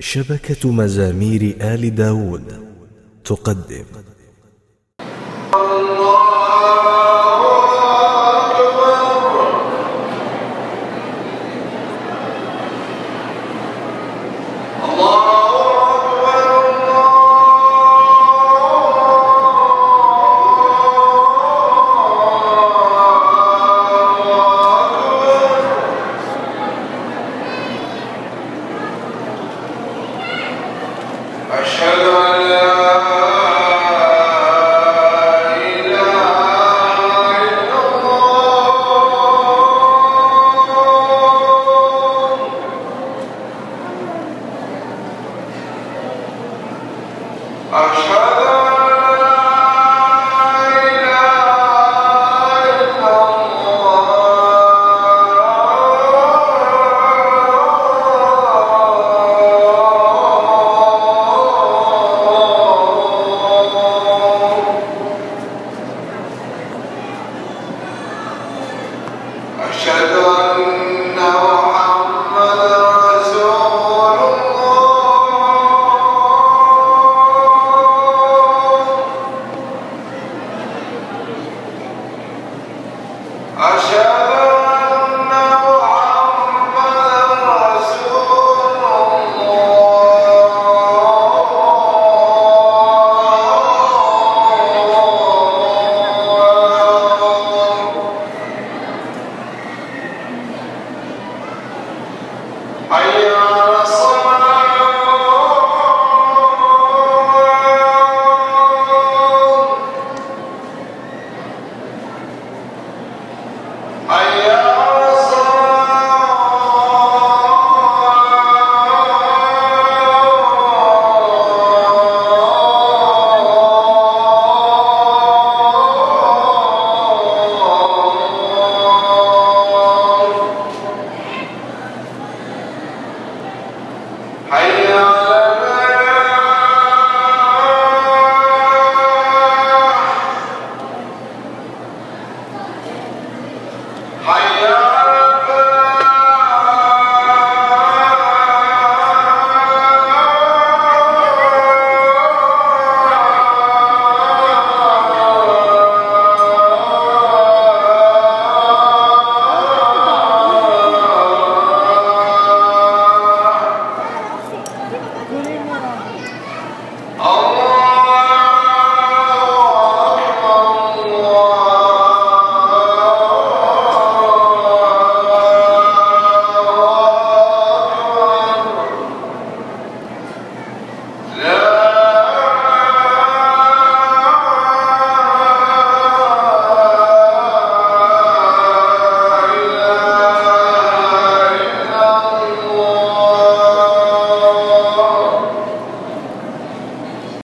شبكة مزامير آل داود تقدم. achando